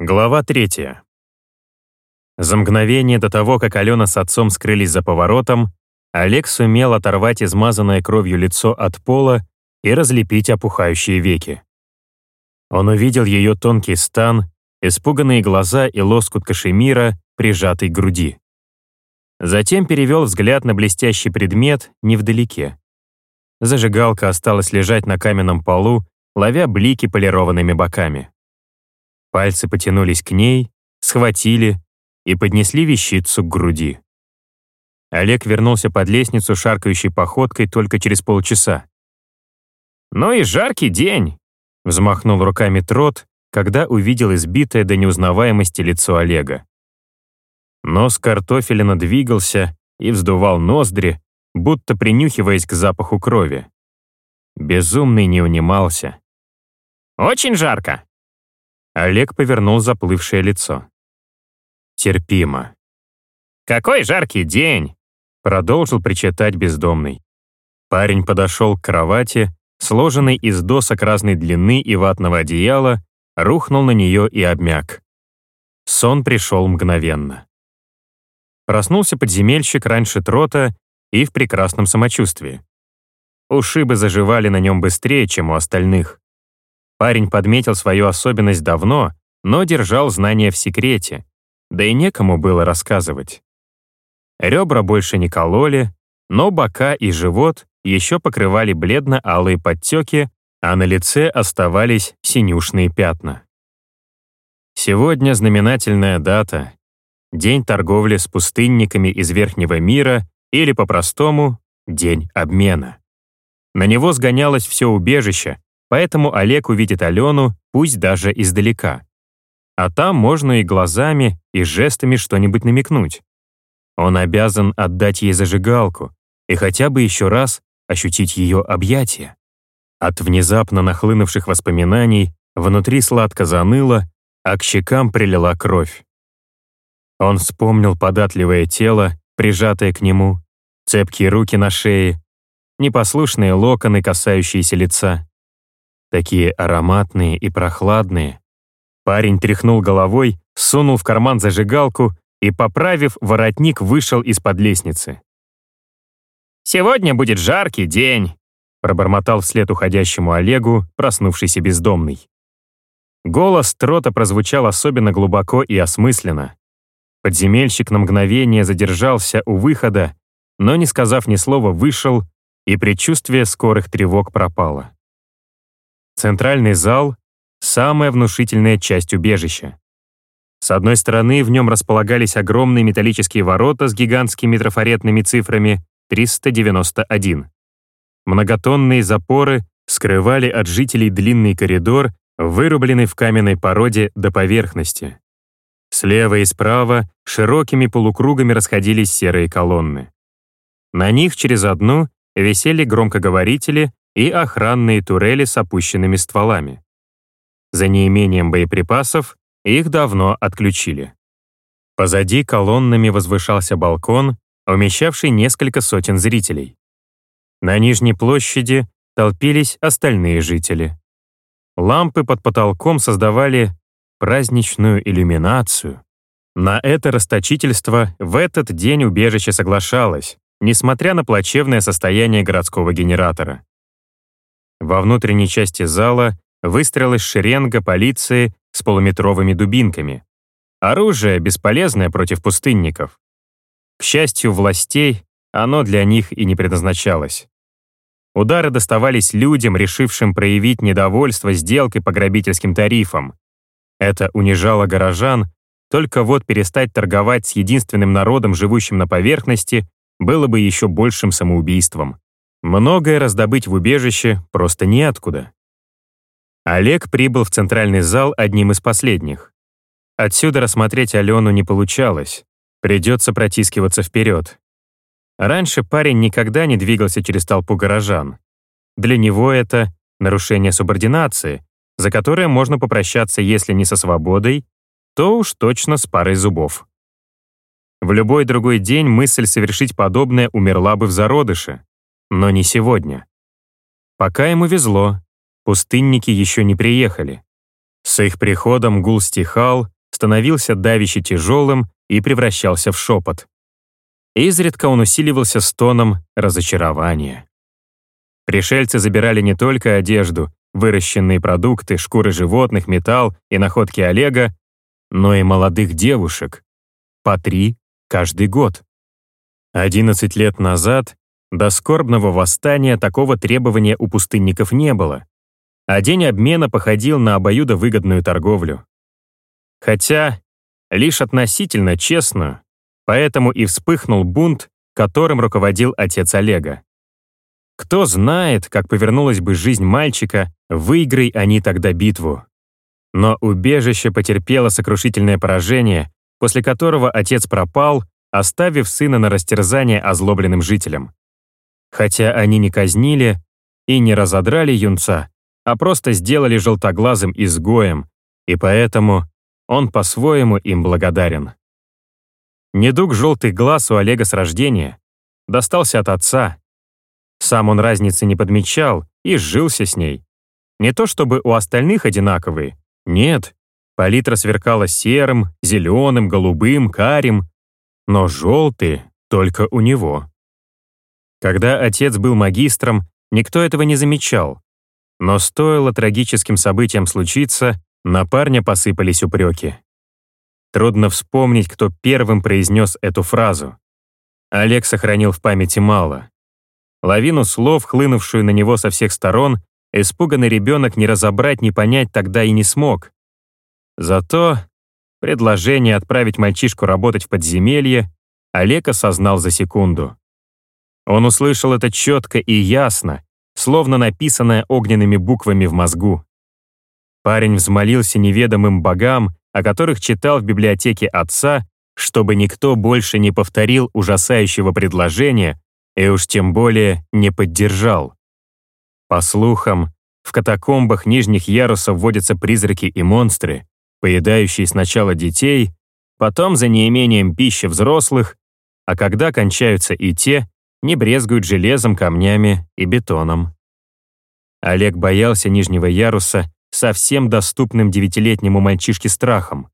Глава третья. За мгновение до того, как Алена с отцом скрылись за поворотом, Олег сумел оторвать измазанное кровью лицо от пола и разлепить опухающие веки. Он увидел ее тонкий стан, испуганные глаза и лоскут кашемира, прижатый к груди. Затем перевел взгляд на блестящий предмет невдалеке. Зажигалка осталась лежать на каменном полу, ловя блики полированными боками. Пальцы потянулись к ней, схватили и поднесли вещицу к груди. Олег вернулся под лестницу шаркающей походкой только через полчаса. «Ну и жаркий день!» — взмахнул руками Трот, когда увидел избитое до неузнаваемости лицо Олега. Нос картофелина двигался и вздувал ноздри, будто принюхиваясь к запаху крови. Безумный не унимался. «Очень жарко!» Олег повернул заплывшее лицо. Терпимо. «Какой жаркий день!» Продолжил причитать бездомный. Парень подошел к кровати, сложенной из досок разной длины и ватного одеяла, рухнул на нее и обмяк. Сон пришел мгновенно. Проснулся подземельщик раньше трота и в прекрасном самочувствии. Ушибы заживали на нем быстрее, чем у остальных. Парень подметил свою особенность давно, но держал знания в секрете, да и некому было рассказывать. Ребра больше не кололи, но бока и живот еще покрывали бледно-алые подтеки, а на лице оставались синюшные пятна. Сегодня знаменательная дата — День торговли с пустынниками из Верхнего мира или, по-простому, День обмена. На него сгонялось все убежище, Поэтому Олег увидит Алену, пусть даже издалека. А там можно и глазами, и жестами что-нибудь намекнуть. Он обязан отдать ей зажигалку и хотя бы еще раз ощутить ее объятия. От внезапно нахлынувших воспоминаний внутри сладко заныло, а к щекам прилила кровь. Он вспомнил податливое тело, прижатое к нему, цепкие руки на шее, непослушные локоны, касающиеся лица такие ароматные и прохладные. Парень тряхнул головой, сунул в карман зажигалку и, поправив воротник, вышел из-под лестницы. «Сегодня будет жаркий день», пробормотал вслед уходящему Олегу, проснувшийся бездомный. Голос Трота прозвучал особенно глубоко и осмысленно. Подземельщик на мгновение задержался у выхода, но, не сказав ни слова, вышел, и предчувствие скорых тревог пропало. Центральный зал — самая внушительная часть убежища. С одной стороны, в нем располагались огромные металлические ворота с гигантскими трафаретными цифрами 391. Многотонные запоры скрывали от жителей длинный коридор, вырубленный в каменной породе до поверхности. Слева и справа широкими полукругами расходились серые колонны. На них через одну висели громкоговорители и охранные турели с опущенными стволами. За неимением боеприпасов их давно отключили. Позади колоннами возвышался балкон, умещавший несколько сотен зрителей. На нижней площади толпились остальные жители. Лампы под потолком создавали праздничную иллюминацию. На это расточительство в этот день убежище соглашалось, несмотря на плачевное состояние городского генератора. Во внутренней части зала выстроилась шеренга полиции с полуметровыми дубинками. Оружие бесполезное против пустынников. К счастью властей, оно для них и не предназначалось. Удары доставались людям, решившим проявить недовольство сделкой по грабительским тарифам. Это унижало горожан, только вот перестать торговать с единственным народом, живущим на поверхности, было бы еще большим самоубийством. Многое раздобыть в убежище просто неоткуда. Олег прибыл в центральный зал одним из последних. Отсюда рассмотреть Алену не получалось. Придется протискиваться вперед. Раньше парень никогда не двигался через толпу горожан. Для него это нарушение субординации, за которое можно попрощаться, если не со свободой, то уж точно с парой зубов. В любой другой день мысль совершить подобное умерла бы в зародыше. Но не сегодня. Пока ему везло, пустынники еще не приехали. С их приходом гул стихал, становился давяще тяжелым и превращался в шепот. Изредка он усиливался стоном разочарования. Пришельцы забирали не только одежду, выращенные продукты, шкуры животных, металл и находки Олега, но и молодых девушек. По три каждый год. 11 лет назад до скорбного восстания такого требования у пустынников не было, а день обмена походил на обоюдовыгодную торговлю. Хотя лишь относительно честную, поэтому и вспыхнул бунт, которым руководил отец Олега. Кто знает, как повернулась бы жизнь мальчика, выиграй они тогда битву. Но убежище потерпело сокрушительное поражение, после которого отец пропал, оставив сына на растерзание озлобленным жителям. Хотя они не казнили и не разодрали юнца, а просто сделали желтоглазым изгоем, и поэтому он по-своему им благодарен. Недуг желтых глаз у Олега с рождения достался от отца. Сам он разницы не подмечал и сжился с ней. Не то чтобы у остальных одинаковые, нет, палитра сверкала серым, зеленым, голубым, карим, но желтые только у него. Когда отец был магистром, никто этого не замечал. Но стоило трагическим событиям случиться, на парня посыпались упреки. Трудно вспомнить, кто первым произнес эту фразу. Олег сохранил в памяти мало. Лавину слов, хлынувшую на него со всех сторон, Испуганный ребенок не разобрать, не понять тогда и не смог. Зато предложение отправить мальчишку работать в подземелье Олег осознал за секунду. Он услышал это четко и ясно, словно написанное огненными буквами в мозгу. Парень взмолился неведомым богам, о которых читал в библиотеке отца, чтобы никто больше не повторил ужасающего предложения и уж тем более не поддержал. По слухам, в катакомбах нижних ярусов водятся призраки и монстры, поедающие сначала детей, потом за неимением пищи взрослых, а когда кончаются и те, не брезгуют железом, камнями и бетоном. Олег боялся нижнего яруса совсем доступным девятилетнему мальчишке страхом.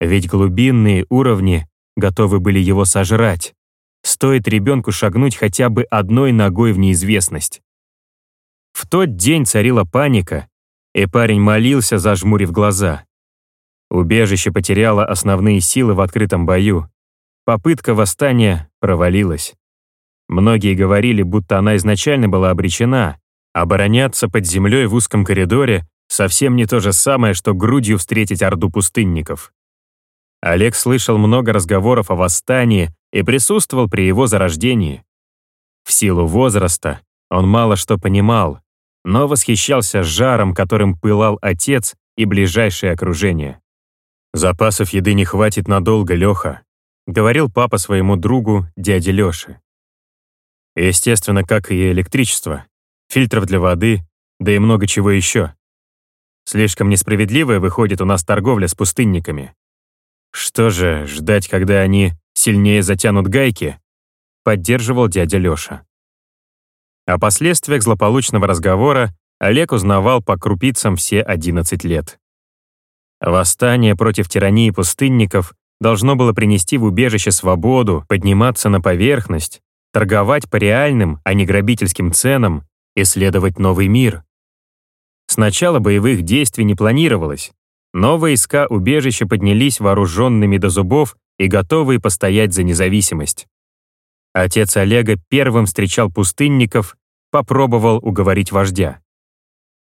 Ведь глубинные уровни готовы были его сожрать. Стоит ребенку шагнуть хотя бы одной ногой в неизвестность. В тот день царила паника, и парень молился, зажмурив глаза. Убежище потеряло основные силы в открытом бою. Попытка восстания провалилась. Многие говорили, будто она изначально была обречена. Обороняться под землей в узком коридоре совсем не то же самое, что грудью встретить орду пустынников. Олег слышал много разговоров о восстании и присутствовал при его зарождении. В силу возраста он мало что понимал, но восхищался жаром, которым пылал отец и ближайшее окружение. «Запасов еды не хватит надолго, Леха», — говорил папа своему другу, дяде Леше. Естественно, как и электричество, фильтров для воды, да и много чего еще. Слишком несправедливая выходит у нас торговля с пустынниками. Что же, ждать, когда они сильнее затянут гайки? Поддерживал дядя Леша. О последствиях злополучного разговора Олег узнавал по крупицам все 11 лет. Восстание против тирании пустынников должно было принести в убежище свободу, подниматься на поверхность, торговать по реальным, а не грабительским ценам, исследовать новый мир. Сначала боевых действий не планировалось, но войска убежища поднялись вооруженными до зубов и готовые постоять за независимость. Отец Олега первым встречал пустынников, попробовал уговорить вождя.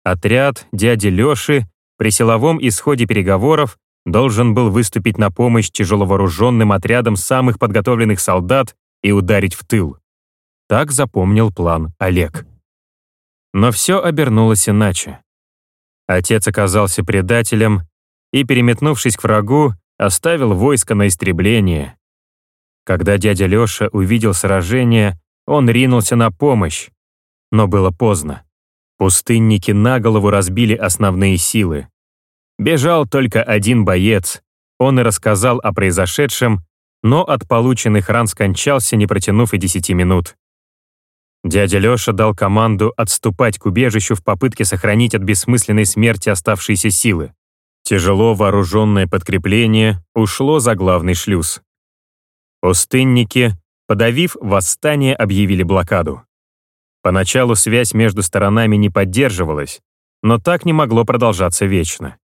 Отряд дяди Лёши при силовом исходе переговоров должен был выступить на помощь тяжеловооруженным отрядам самых подготовленных солдат и ударить в тыл. Так запомнил план Олег. Но все обернулось иначе. Отец оказался предателем и, переметнувшись к врагу, оставил войско на истребление, когда дядя Лёша увидел сражение, он ринулся на помощь. Но было поздно. Пустынники на голову разбили основные силы. Бежал только один боец. Он и рассказал о произошедшем, но от полученных ран скончался, не протянув и десяти минут. Дядя Лёша дал команду отступать к убежищу в попытке сохранить от бессмысленной смерти оставшиеся силы. Тяжело вооруженное подкрепление ушло за главный шлюз. Пустынники, подавив восстание, объявили блокаду. Поначалу связь между сторонами не поддерживалась, но так не могло продолжаться вечно.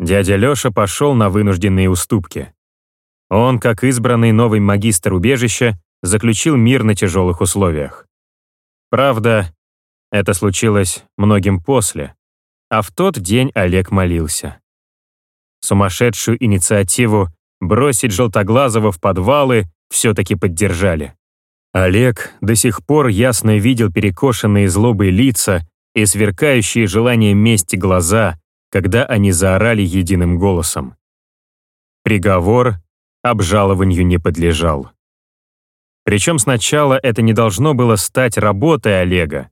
Дядя Лёша пошел на вынужденные уступки. Он, как избранный новый магистр убежища, заключил мир на тяжелых условиях. Правда, это случилось многим после, а в тот день Олег молился. Сумасшедшую инициативу бросить Желтоглазого в подвалы все-таки поддержали. Олег до сих пор ясно видел перекошенные злобой лица и сверкающие желанием мести глаза, когда они заорали единым голосом. Приговор обжалованию не подлежал. Причем сначала это не должно было стать работой Олега.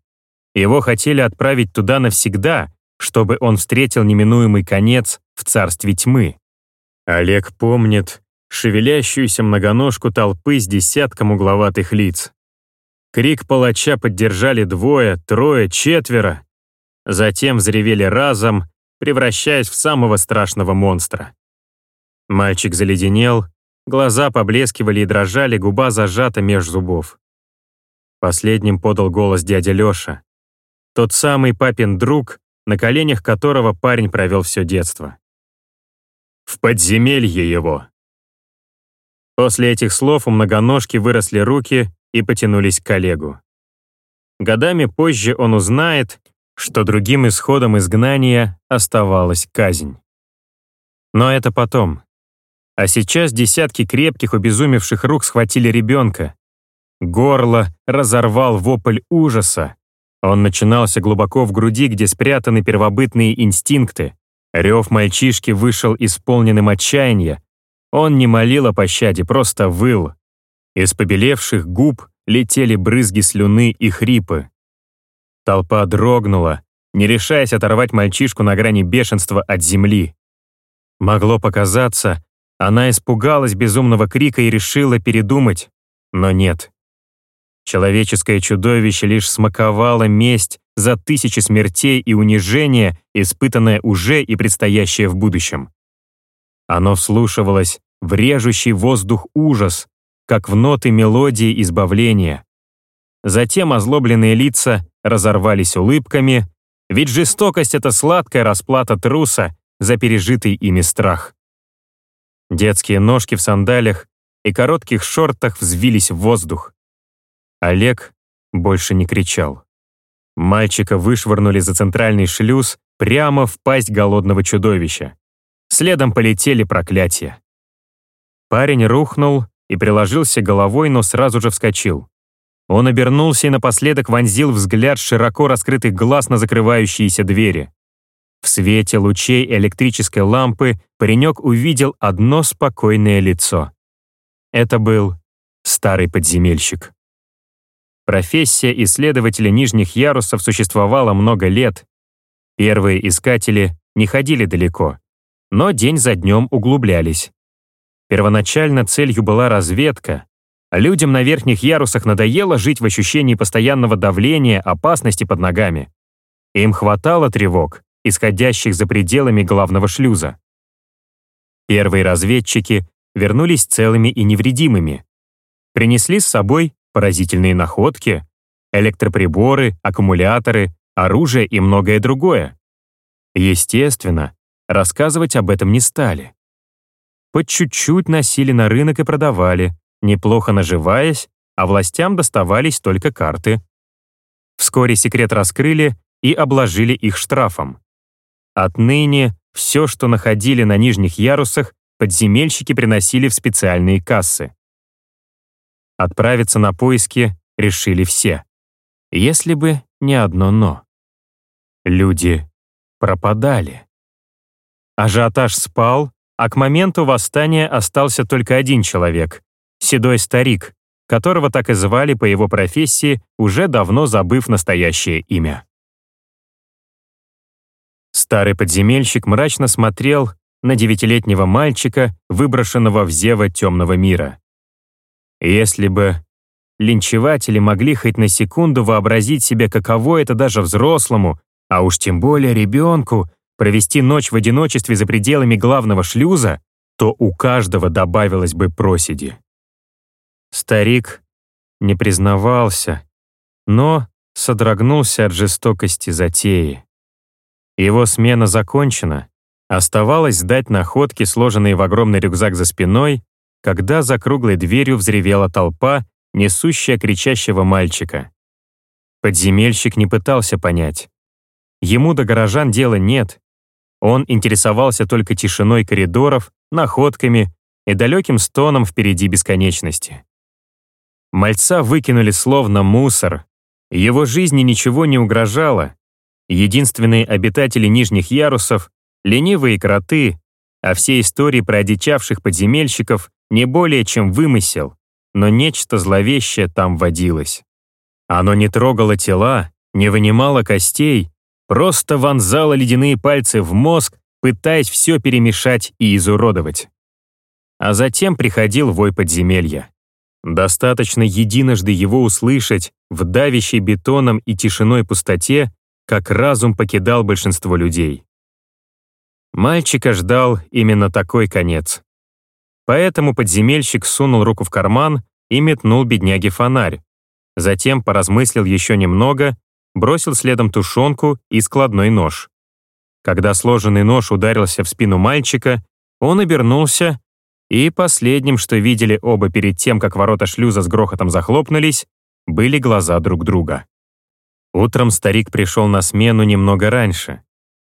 Его хотели отправить туда навсегда, чтобы он встретил неминуемый конец в царстве тьмы. Олег помнит шевелящуюся многоножку толпы с десятком угловатых лиц. Крик палача поддержали двое, трое, четверо. Затем взревели разом, превращаясь в самого страшного монстра. Мальчик заледенел, глаза поблескивали и дрожали, губа зажата меж зубов. Последним подал голос дядя Лёша. Тот самый папин друг, на коленях которого парень провел все детство. «В подземелье его!» После этих слов у многоножки выросли руки и потянулись к коллегу. Годами позже он узнает, что другим исходом изгнания оставалась казнь. Но это потом. А сейчас десятки крепких, обезумевших рук схватили ребенка. Горло разорвал вопль ужаса, он начинался глубоко в груди, где спрятаны первобытные инстинкты. Рев мальчишки вышел исполненным отчаяния. Он не молил о пощаде, просто выл. Из побелевших губ летели брызги слюны и хрипы. Толпа дрогнула, не решаясь оторвать мальчишку на грани бешенства от земли. Могло показаться, она испугалась безумного крика и решила передумать, но нет. Человеческое чудовище лишь смаковало месть за тысячи смертей и унижения, испытанное уже и предстоящее в будущем. Оно вслушивалось в режущий воздух ужас, как в ноты мелодии избавления. Затем озлобленные лица разорвались улыбками, ведь жестокость — это сладкая расплата труса за пережитый ими страх. Детские ножки в сандалях и коротких шортах взвились в воздух. Олег больше не кричал. Мальчика вышвырнули за центральный шлюз прямо в пасть голодного чудовища. Следом полетели проклятия. Парень рухнул и приложился головой, но сразу же вскочил. Он обернулся и напоследок вонзил взгляд широко раскрытых глаз на закрывающиеся двери. В свете лучей электрической лампы паренек увидел одно спокойное лицо. Это был старый подземельщик. Профессия исследователя нижних ярусов существовала много лет. Первые искатели не ходили далеко, но день за днем углублялись. Первоначально целью была разведка. Людям на верхних ярусах надоело жить в ощущении постоянного давления, опасности под ногами. Им хватало тревог, исходящих за пределами главного шлюза. Первые разведчики вернулись целыми и невредимыми. Принесли с собой поразительные находки, электроприборы, аккумуляторы, оружие и многое другое. Естественно, рассказывать об этом не стали. По чуть-чуть носили на рынок и продавали, неплохо наживаясь, а властям доставались только карты. Вскоре секрет раскрыли и обложили их штрафом. Отныне все, что находили на нижних ярусах, подземельщики приносили в специальные кассы. Отправиться на поиски решили все. Если бы не одно «но». Люди пропадали. Ажиотаж спал, а к моменту восстания остался только один человек — седой старик, которого так и звали по его профессии, уже давно забыв настоящее имя. Старый подземельщик мрачно смотрел на девятилетнего мальчика, выброшенного в зево темного мира. Если бы линчеватели могли хоть на секунду вообразить себе, каково это даже взрослому, а уж тем более ребенку, провести ночь в одиночестве за пределами главного шлюза, то у каждого добавилось бы проседи. Старик не признавался, но содрогнулся от жестокости затеи. Его смена закончена. Оставалось сдать находки, сложенные в огромный рюкзак за спиной, когда за круглой дверью взревела толпа, несущая кричащего мальчика. Подземельщик не пытался понять. Ему до горожан дела нет. Он интересовался только тишиной коридоров, находками и далеким стоном впереди бесконечности. Мальца выкинули словно мусор. Его жизни ничего не угрожало. Единственные обитатели нижних ярусов — ленивые кроты, а все истории про одичавших подземельщиков не более чем вымысел, но нечто зловещее там водилось. Оно не трогало тела, не вынимало костей, просто вонзало ледяные пальцы в мозг, пытаясь все перемешать и изуродовать. А затем приходил вой подземелья. Достаточно единожды его услышать в давящей бетоном и тишиной пустоте, как разум покидал большинство людей. Мальчика ждал именно такой конец. Поэтому подземельщик сунул руку в карман и метнул бедняге фонарь. Затем поразмыслил еще немного, бросил следом тушенку и складной нож. Когда сложенный нож ударился в спину мальчика, он обернулся, и последним, что видели оба перед тем, как ворота шлюза с грохотом захлопнулись, были глаза друг друга. Утром старик пришел на смену немного раньше.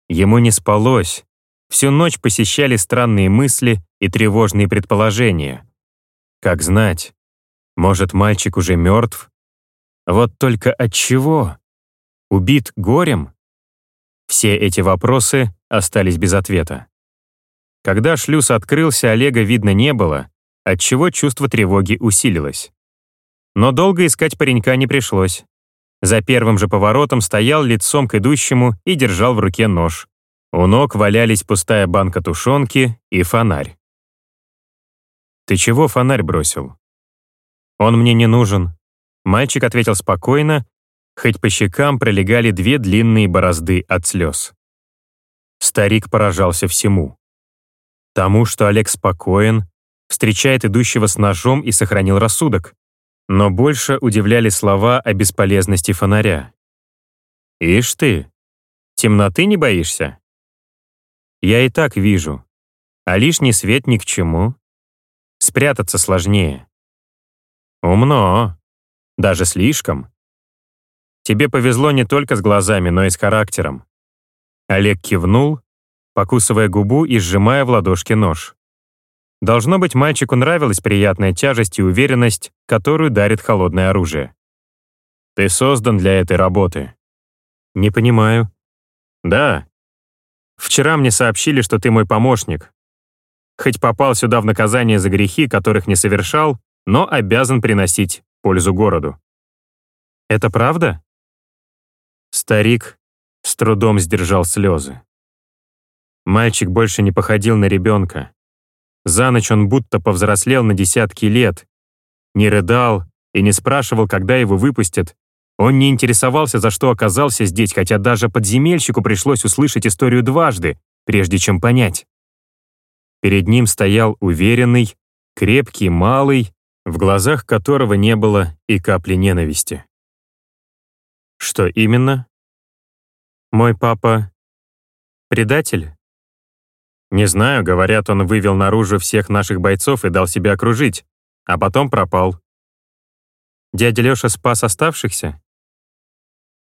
Ему не спалось. Всю ночь посещали странные мысли и тревожные предположения. Как знать, может, мальчик уже мертв? Вот только от чего? Убит горем? Все эти вопросы остались без ответа. Когда шлюз открылся, Олега видно не было, отчего чувство тревоги усилилось. Но долго искать паренька не пришлось. За первым же поворотом стоял лицом к идущему и держал в руке нож. У ног валялись пустая банка тушенки и фонарь. «Ты чего фонарь бросил?» «Он мне не нужен». Мальчик ответил спокойно, хоть по щекам пролегали две длинные борозды от слез. Старик поражался всему. Тому, что Олег спокоен, встречает идущего с ножом и сохранил рассудок. Но больше удивляли слова о бесполезности фонаря. «Ишь ты, темноты не боишься?» «Я и так вижу. А лишний свет ни к чему. Спрятаться сложнее». «Умно. Даже слишком. Тебе повезло не только с глазами, но и с характером». Олег кивнул, покусывая губу и сжимая в ладошке нож. Должно быть, мальчику нравилась приятная тяжесть и уверенность, которую дарит холодное оружие. «Ты создан для этой работы». «Не понимаю». «Да. Вчера мне сообщили, что ты мой помощник. Хоть попал сюда в наказание за грехи, которых не совершал, но обязан приносить пользу городу». «Это правда?» Старик с трудом сдержал слезы. Мальчик больше не походил на ребенка. За ночь он будто повзрослел на десятки лет. Не рыдал и не спрашивал, когда его выпустят. Он не интересовался, за что оказался здесь, хотя даже подземельщику пришлось услышать историю дважды, прежде чем понять. Перед ним стоял уверенный, крепкий, малый, в глазах которого не было и капли ненависти. Что именно? Мой папа — предатель? Не знаю, говорят, он вывел наружу всех наших бойцов и дал себя окружить, а потом пропал. Дядя Леша спас оставшихся?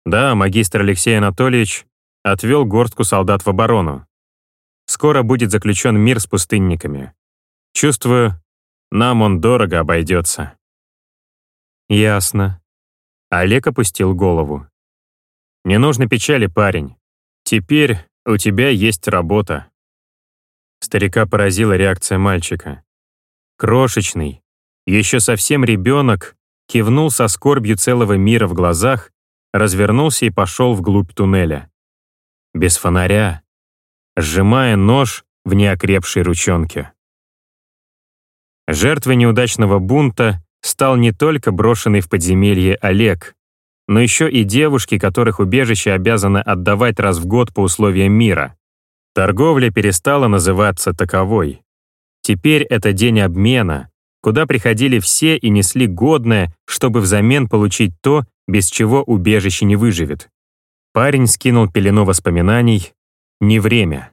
Да, магистр Алексей Анатольевич отвел горстку солдат в оборону. Скоро будет заключен мир с пустынниками. Чувствую, нам он дорого обойдется. Ясно. Олег опустил голову. Не нужно печали, парень. Теперь у тебя есть работа. Старика поразила реакция мальчика. Крошечный, еще совсем ребенок, кивнул со скорбью целого мира в глазах, развернулся и пошел вглубь туннеля. Без фонаря, сжимая нож в неокрепшей ручонке. Жертвой неудачного бунта стал не только брошенный в подземелье Олег, но еще и девушки, которых убежище обязано отдавать раз в год по условиям мира. Торговля перестала называться таковой. Теперь это день обмена, куда приходили все и несли годное, чтобы взамен получить то, без чего убежище не выживет. Парень скинул пелену воспоминаний. Не время.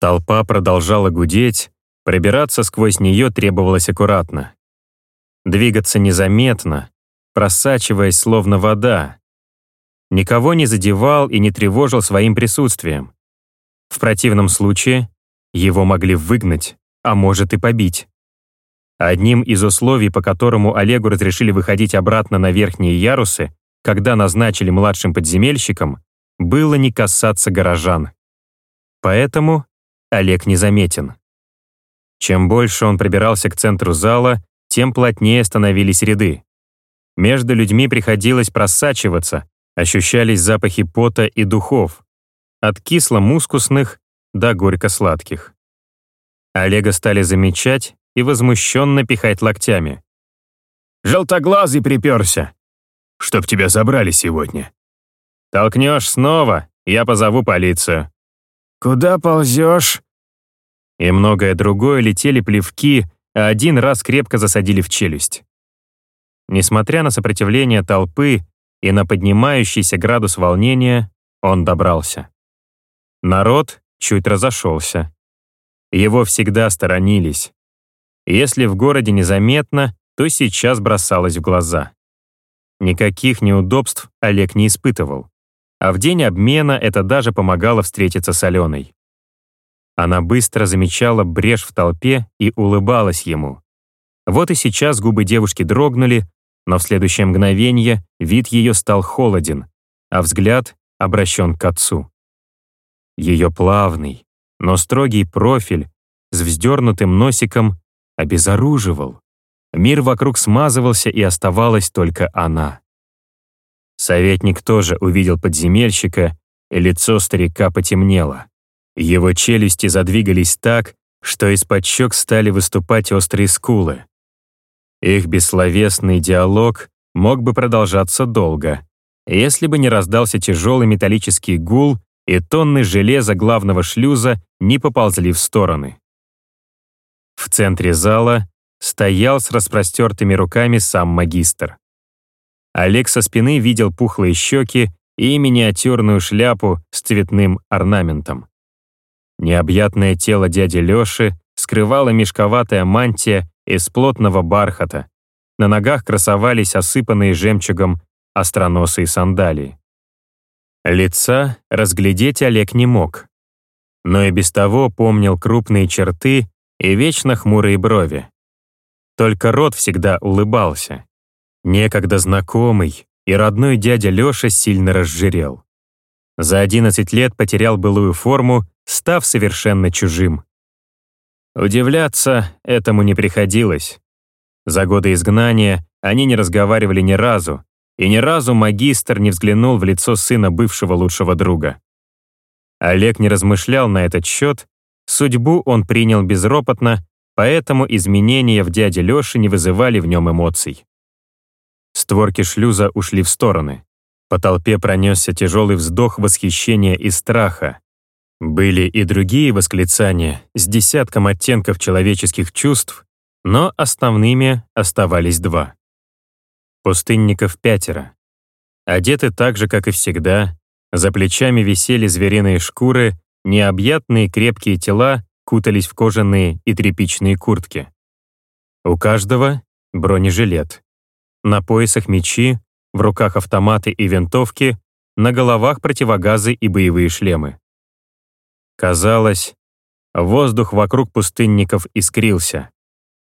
Толпа продолжала гудеть, пробираться сквозь нее требовалось аккуратно. Двигаться незаметно, просачиваясь словно вода. Никого не задевал и не тревожил своим присутствием. В противном случае его могли выгнать, а может и побить. Одним из условий, по которому Олегу разрешили выходить обратно на верхние ярусы, когда назначили младшим подземельщиком, было не касаться горожан. Поэтому Олег незаметен. Чем больше он пробирался к центру зала, тем плотнее становились ряды. Между людьми приходилось просачиваться, ощущались запахи пота и духов, от кисло-мускусных до горько-сладких. Олега стали замечать и возмущенно пихать локтями. «Желтоглазый приперся! Чтоб тебя забрали сегодня!» «Толкнешь снова, я позову полицию». «Куда ползешь?» И многое другое летели плевки, а один раз крепко засадили в челюсть. Несмотря на сопротивление толпы и на поднимающийся градус волнения, он добрался. Народ чуть разошелся. Его всегда сторонились. Если в городе незаметно, то сейчас бросалось в глаза. Никаких неудобств Олег не испытывал. А в день обмена это даже помогало встретиться с Аленой. Она быстро замечала брешь в толпе и улыбалась ему. Вот и сейчас губы девушки дрогнули, но в следующее мгновение вид ее стал холоден, а взгляд обращен к отцу. Ее плавный, но строгий профиль с вздернутым носиком обезоруживал. Мир вокруг смазывался, и оставалась только она. Советник тоже увидел подземельщика, и лицо старика потемнело. Его челюсти задвигались так, что из-под щек стали выступать острые скулы. Их бессловесный диалог мог бы продолжаться долго, если бы не раздался тяжелый металлический гул и тонны железа главного шлюза не поползли в стороны. В центре зала стоял с распростертыми руками сам магистр. Олег со спины видел пухлые щеки и миниатюрную шляпу с цветным орнаментом. Необъятное тело дяди Лёши скрывала мешковатая мантия из плотного бархата. На ногах красовались осыпанные жемчугом остроносые сандалии. Лица разглядеть Олег не мог, но и без того помнил крупные черты и вечно хмурые брови. Только рот всегда улыбался. Некогда знакомый и родной дядя Лёша сильно разжирел. За 11 лет потерял былую форму став совершенно чужим. Удивляться этому не приходилось. За годы изгнания они не разговаривали ни разу, и ни разу магистр не взглянул в лицо сына бывшего лучшего друга. Олег не размышлял на этот счет, судьбу он принял безропотно, поэтому изменения в дяде Лёше не вызывали в нем эмоций. Створки шлюза ушли в стороны. По толпе пронесся тяжелый вздох восхищения и страха. Были и другие восклицания с десятком оттенков человеческих чувств, но основными оставались два. Пустынников пятеро. Одеты так же, как и всегда, за плечами висели звериные шкуры, необъятные крепкие тела кутались в кожаные и тряпичные куртки. У каждого бронежилет. На поясах мечи, в руках автоматы и винтовки, на головах противогазы и боевые шлемы. Казалось, воздух вокруг пустынников искрился.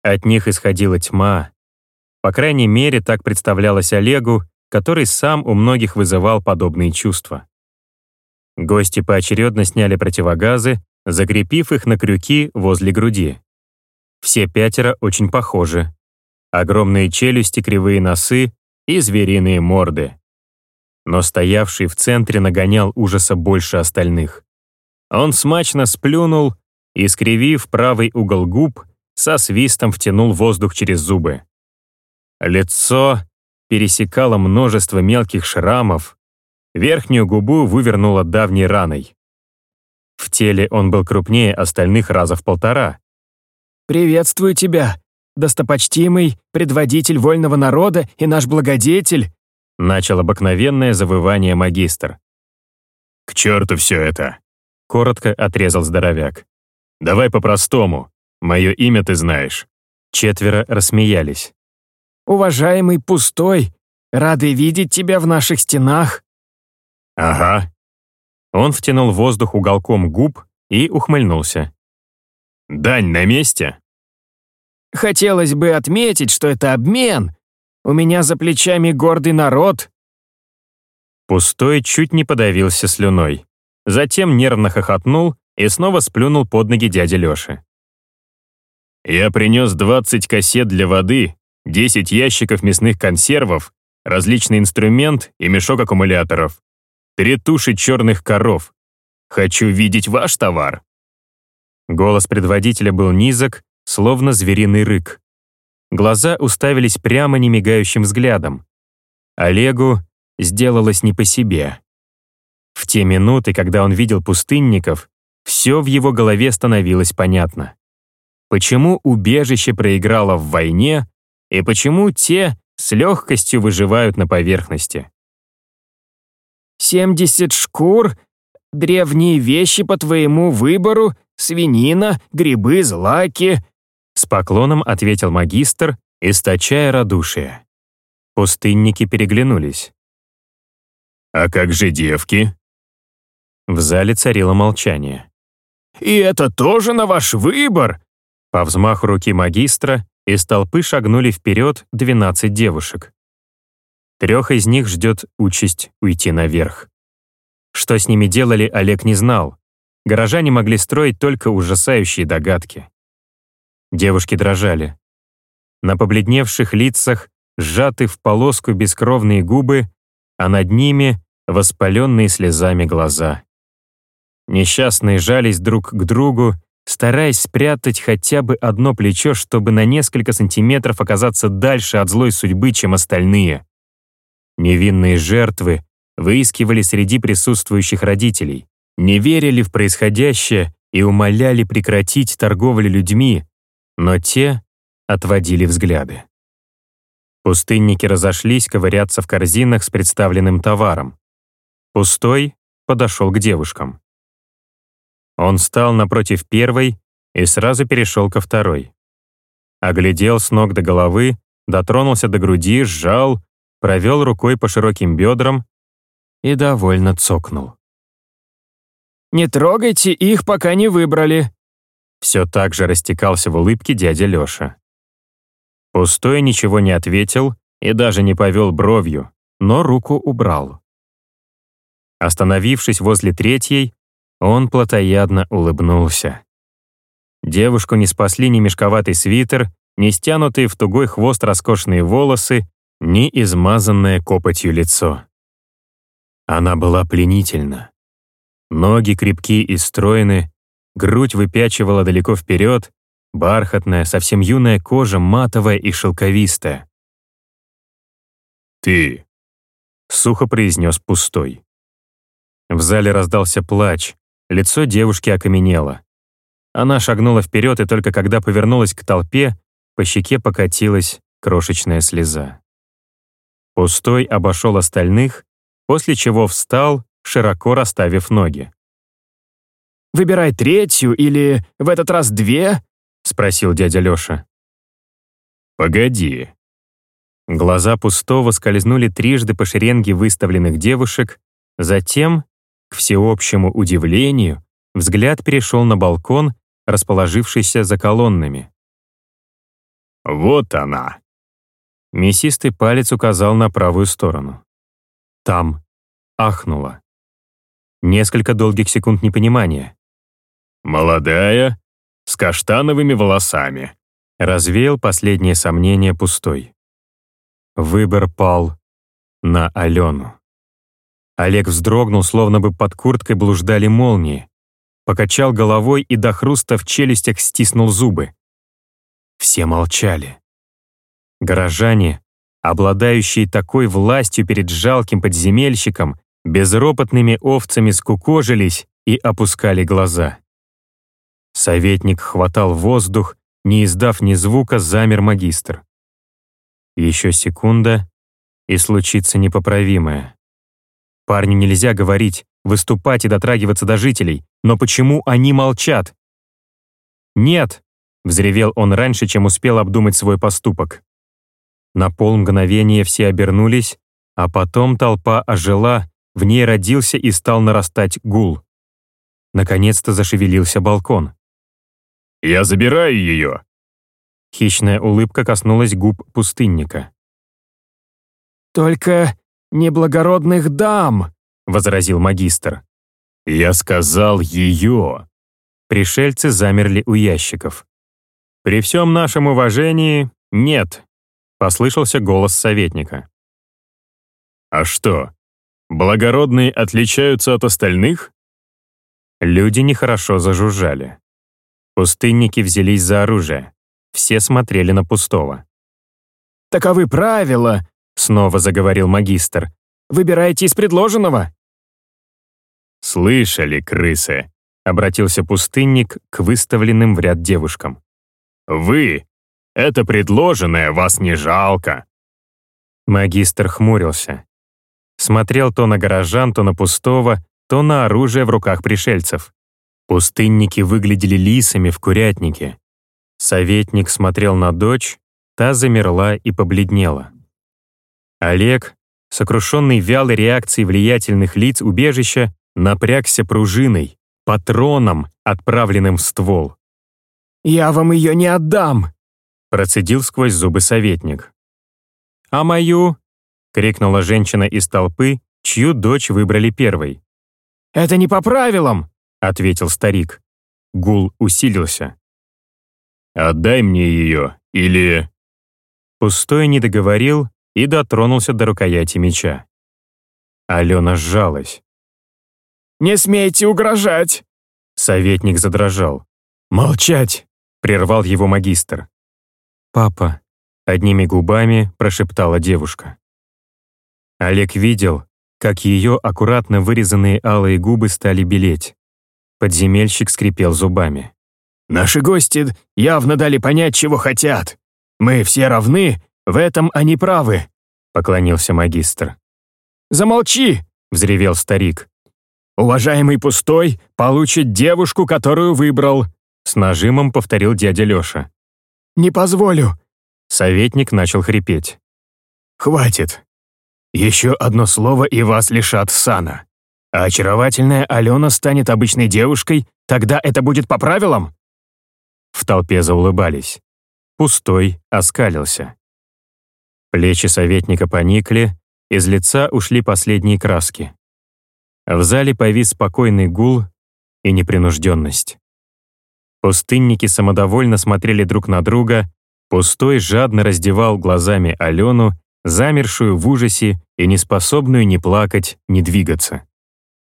От них исходила тьма. По крайней мере, так представлялось Олегу, который сам у многих вызывал подобные чувства. Гости поочередно сняли противогазы, закрепив их на крюки возле груди. Все пятеро очень похожи. Огромные челюсти, кривые носы и звериные морды. Но стоявший в центре нагонял ужаса больше остальных. Он смачно сплюнул и, скривив правый угол губ, со свистом втянул воздух через зубы. Лицо пересекало множество мелких шрамов, верхнюю губу вывернуло давней раной. В теле он был крупнее остальных раза в полтора. «Приветствую тебя, достопочтимый предводитель вольного народа и наш благодетель!» начал обыкновенное завывание магистр. «К черту все это!» — коротко отрезал здоровяк. «Давай по-простому. Мое имя ты знаешь». Четверо рассмеялись. «Уважаемый пустой, рады видеть тебя в наших стенах». «Ага». Он втянул воздух уголком губ и ухмыльнулся. «Дань на месте?» «Хотелось бы отметить, что это обмен. У меня за плечами гордый народ». Пустой чуть не подавился слюной. Затем нервно хохотнул и снова сплюнул под ноги дяди Лёши. «Я принес 20 кассет для воды, 10 ящиков мясных консервов, различный инструмент и мешок аккумуляторов, три туши черных коров. Хочу видеть ваш товар». Голос предводителя был низок, словно звериный рык. Глаза уставились прямо немигающим взглядом. Олегу сделалось не по себе. В те минуты, когда он видел пустынников, все в его голове становилось понятно. Почему убежище проиграло в войне и почему те с легкостью выживают на поверхности. «Семьдесят шкур, древние вещи по твоему выбору, свинина, грибы, злаки», с поклоном ответил магистр, источая радушие. Пустынники переглянулись. «А как же девки?» В зале царило молчание. «И это тоже на ваш выбор?» По взмаху руки магистра из толпы шагнули вперед 12 девушек. Трех из них ждет участь уйти наверх. Что с ними делали, Олег не знал. Горожане могли строить только ужасающие догадки. Девушки дрожали. На побледневших лицах сжаты в полоску бескровные губы, а над ними воспаленные слезами глаза. Несчастные жались друг к другу, стараясь спрятать хотя бы одно плечо, чтобы на несколько сантиметров оказаться дальше от злой судьбы, чем остальные. Невинные жертвы выискивали среди присутствующих родителей, не верили в происходящее и умоляли прекратить торговлю людьми, но те отводили взгляды. Пустынники разошлись ковыряться в корзинах с представленным товаром. Пустой подошел к девушкам. Он стал напротив первой и сразу перешел ко второй. Оглядел с ног до головы, дотронулся до груди, сжал, провел рукой по широким бедрам и довольно цокнул. «Не трогайте их, пока не выбрали», все так же растекался в улыбке дядя Лёша. Пустой ничего не ответил и даже не повел бровью, но руку убрал. Остановившись возле третьей, он плотоядно улыбнулся. Девушку не спасли ни мешковатый свитер, ни стянутые в тугой хвост роскошные волосы, ни измазанное копотью лицо. Она была пленительна. Ноги крепкие и стройны, Грудь выпячивала далеко вперед, бархатная, совсем юная кожа, матовая и шелковистая. «Ты», — сухо произнес пустой. В зале раздался плач, лицо девушки окаменело. Она шагнула вперед, и только когда повернулась к толпе, по щеке покатилась крошечная слеза. Пустой обошел остальных, после чего встал, широко расставив ноги. Выбирай третью или в этот раз две?» — спросил дядя Лёша. «Погоди». Глаза пустого скользнули трижды по шеренге выставленных девушек, затем, к всеобщему удивлению, взгляд перешел на балкон, расположившийся за колоннами. «Вот она!» Мясистый палец указал на правую сторону. Там ахнуло. Несколько долгих секунд непонимания. «Молодая, с каштановыми волосами», развеял последнее сомнение пустой. Выбор пал на Алену. Олег вздрогнул, словно бы под курткой блуждали молнии. Покачал головой и до хруста в челюстях стиснул зубы. Все молчали. Горожане, обладающие такой властью перед жалким подземельщиком, безропотными овцами скукожились и опускали глаза. Советник хватал воздух, не издав ни звука, замер магистр. Еще секунда, и случится непоправимое. Парню нельзя говорить, выступать и дотрагиваться до жителей, но почему они молчат? «Нет!» — взревел он раньше, чем успел обдумать свой поступок. На полмгновения все обернулись, а потом толпа ожила, в ней родился и стал нарастать гул. Наконец-то зашевелился балкон. «Я забираю ее!» Хищная улыбка коснулась губ пустынника. «Только неблагородных дам!» — возразил магистр. «Я сказал ее!» Пришельцы замерли у ящиков. «При всем нашем уважении, нет», — послышался голос советника. «А что, благородные отличаются от остальных?» Люди нехорошо зажужжали. Пустынники взялись за оружие. Все смотрели на пустого. «Таковы правила», — снова заговорил магистр. «Выбирайте из предложенного». «Слышали, крысы?» — обратился пустынник к выставленным в ряд девушкам. «Вы! Это предложенное вас не жалко!» Магистр хмурился. Смотрел то на горожан, то на пустого, то на оружие в руках пришельцев. Пустынники выглядели лисами в курятнике. Советник смотрел на дочь, та замерла и побледнела. Олег, сокрушенный вялой реакцией влиятельных лиц убежища, напрягся пружиной, патроном, отправленным в ствол. «Я вам ее не отдам!» процедил сквозь зубы советник. «А мою?» — крикнула женщина из толпы, чью дочь выбрали первой. «Это не по правилам!» — ответил старик. Гул усилился. «Отдай мне ее, или...» Пустой не договорил и дотронулся до рукояти меча. Алена сжалась. «Не смейте угрожать!» Советник задрожал. «Молчать!» — прервал его магистр. «Папа», — одними губами прошептала девушка. Олег видел, как ее аккуратно вырезанные алые губы стали белеть. Подземельщик скрипел зубами. «Наши гости явно дали понять, чего хотят. Мы все равны, в этом они правы», — поклонился магистр. «Замолчи!» — взревел старик. «Уважаемый пустой получит девушку, которую выбрал», — с нажимом повторил дядя Лёша. «Не позволю!» Советник начал хрипеть. «Хватит. Еще одно слово, и вас лишат сана. А очаровательная Алена станет обычной девушкой, тогда это будет по правилам?» В толпе заулыбались. Пустой оскалился. Плечи советника поникли, из лица ушли последние краски. В зале повис спокойный гул и непринужденность. Пустынники самодовольно смотрели друг на друга, пустой жадно раздевал глазами Алену, замершую в ужасе и неспособную ни плакать, ни двигаться.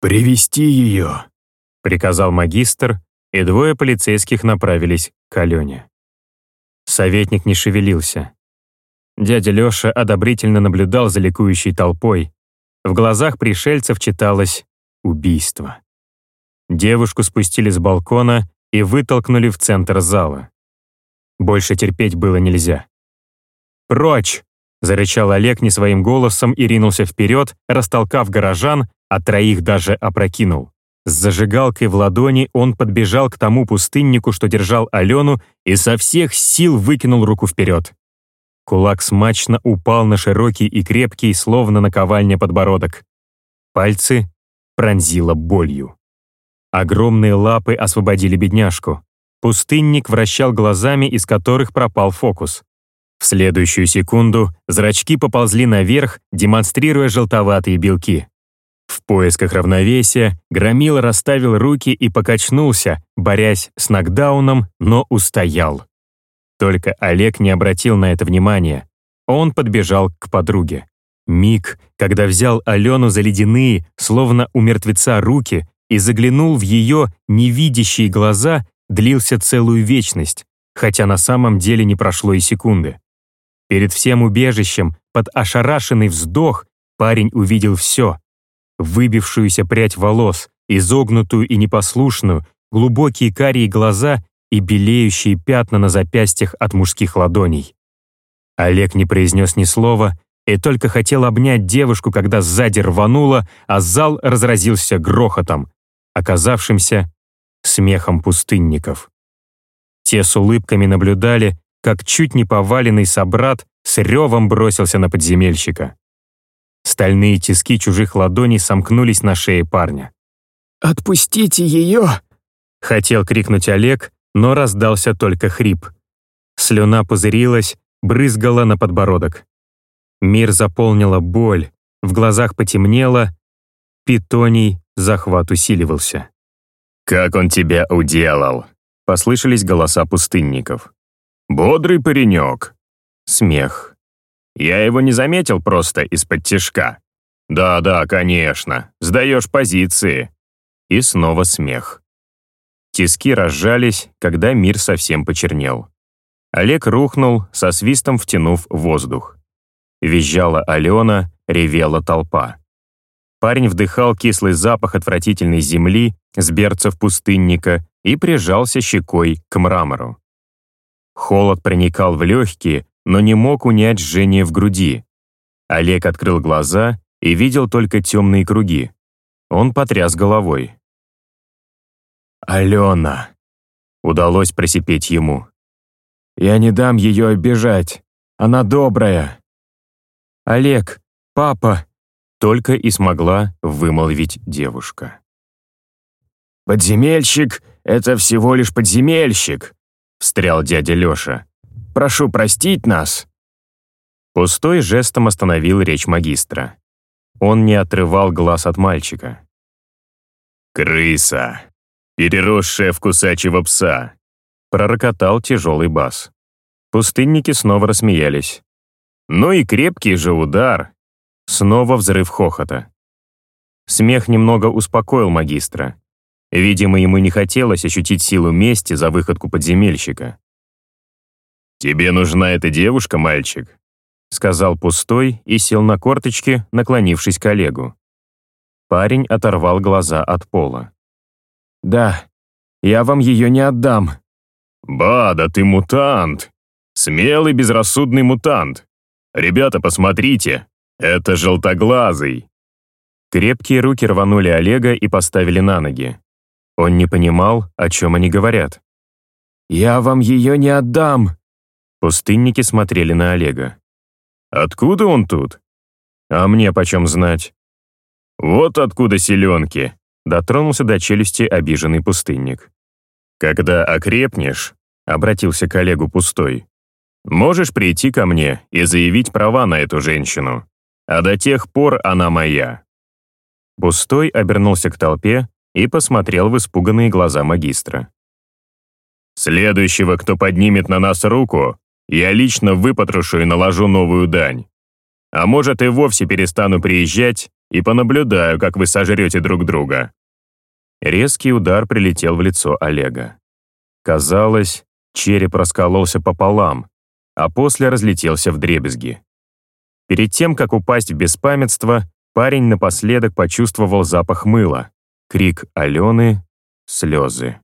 «Привести ее», — приказал магистр, и двое полицейских направились к Алене. Советник не шевелился. Дядя Лёша одобрительно наблюдал за ликующей толпой, в глазах пришельцев читалось «убийство». Девушку спустили с балкона и вытолкнули в центр зала. Больше терпеть было нельзя. «Прочь!» — зарычал Олег не своим голосом и ринулся вперед, растолкав горожан, а троих даже опрокинул. С зажигалкой в ладони он подбежал к тому пустыннику, что держал Алену, и со всех сил выкинул руку вперед. Кулак смачно упал на широкий и крепкий, словно наковальня подбородок. Пальцы пронзило болью. Огромные лапы освободили бедняжку. Пустынник вращал глазами, из которых пропал фокус. В следующую секунду зрачки поползли наверх, демонстрируя желтоватые белки. В поисках равновесия Громила расставил руки и покачнулся, борясь с нокдауном, но устоял. Только Олег не обратил на это внимания. Он подбежал к подруге. Миг, когда взял Алену за ледяные, словно у мертвеца руки, и заглянул в ее невидящие глаза, длился целую вечность, хотя на самом деле не прошло и секунды. Перед всем убежищем, под ошарашенный вздох, парень увидел все. Выбившуюся прядь волос, изогнутую и непослушную, глубокие карие глаза и белеющие пятна на запястьях от мужских ладоней. Олег не произнес ни слова и только хотел обнять девушку, когда сзади рвануло, а зал разразился грохотом, оказавшимся смехом пустынников. Те с улыбками наблюдали, как чуть не поваленный собрат с ревом бросился на подземельщика. Стальные тиски чужих ладоней сомкнулись на шее парня. «Отпустите ее!» Хотел крикнуть Олег, но раздался только хрип. Слюна пузырилась, брызгала на подбородок. Мир заполнила боль, в глазах потемнело, питоний захват усиливался. «Как он тебя уделал?» — послышались голоса пустынников. «Бодрый паренек». Смех. «Я его не заметил просто из-под тишка». «Да-да, конечно, сдаешь позиции». И снова смех. Тиски разжались, когда мир совсем почернел. Олег рухнул, со свистом втянув воздух. Визжала Алена, ревела толпа. Парень вдыхал кислый запах отвратительной земли с берцев пустынника и прижался щекой к мрамору. Холод проникал в легкие, но не мог унять жжение в груди. Олег открыл глаза и видел только темные круги. Он потряс головой. «Алена!» — удалось просипеть ему. «Я не дам ее обижать. Она добрая». «Олег, папа!» только и смогла вымолвить девушка. «Подземельщик — это всего лишь подземельщик», — встрял дядя Лёша. «Прошу простить нас». Пустой жестом остановил речь магистра. Он не отрывал глаз от мальчика. «Крыса, переросшая в кусачего пса», — пророкотал тяжелый бас. Пустынники снова рассмеялись. «Ну и крепкий же удар, Снова взрыв хохота. Смех немного успокоил магистра. Видимо, ему не хотелось ощутить силу мести за выходку подземельщика. «Тебе нужна эта девушка, мальчик?» сказал пустой и сел на корточки, наклонившись к Олегу. Парень оторвал глаза от пола. «Да, я вам ее не отдам». «Ба, да ты мутант! Смелый, безрассудный мутант! Ребята, посмотрите, «Это желтоглазый!» Крепкие руки рванули Олега и поставили на ноги. Он не понимал, о чем они говорят. «Я вам ее не отдам!» Пустынники смотрели на Олега. «Откуда он тут?» «А мне почем знать?» «Вот откуда селенки!» Дотронулся до челюсти обиженный пустынник. «Когда окрепнешь», — обратился к Олегу пустой, «можешь прийти ко мне и заявить права на эту женщину а до тех пор она моя». Пустой обернулся к толпе и посмотрел в испуганные глаза магистра. «Следующего, кто поднимет на нас руку, я лично выпотрошу и наложу новую дань. А может, и вовсе перестану приезжать и понаблюдаю, как вы сожрете друг друга». Резкий удар прилетел в лицо Олега. Казалось, череп раскололся пополам, а после разлетелся в дребезги. Перед тем, как упасть в беспамятство, парень напоследок почувствовал запах мыла, крик Алены, слезы.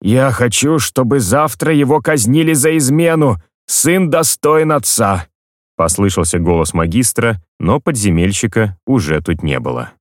«Я хочу, чтобы завтра его казнили за измену! Сын достоин отца!» Послышался голос магистра, но подземельщика уже тут не было.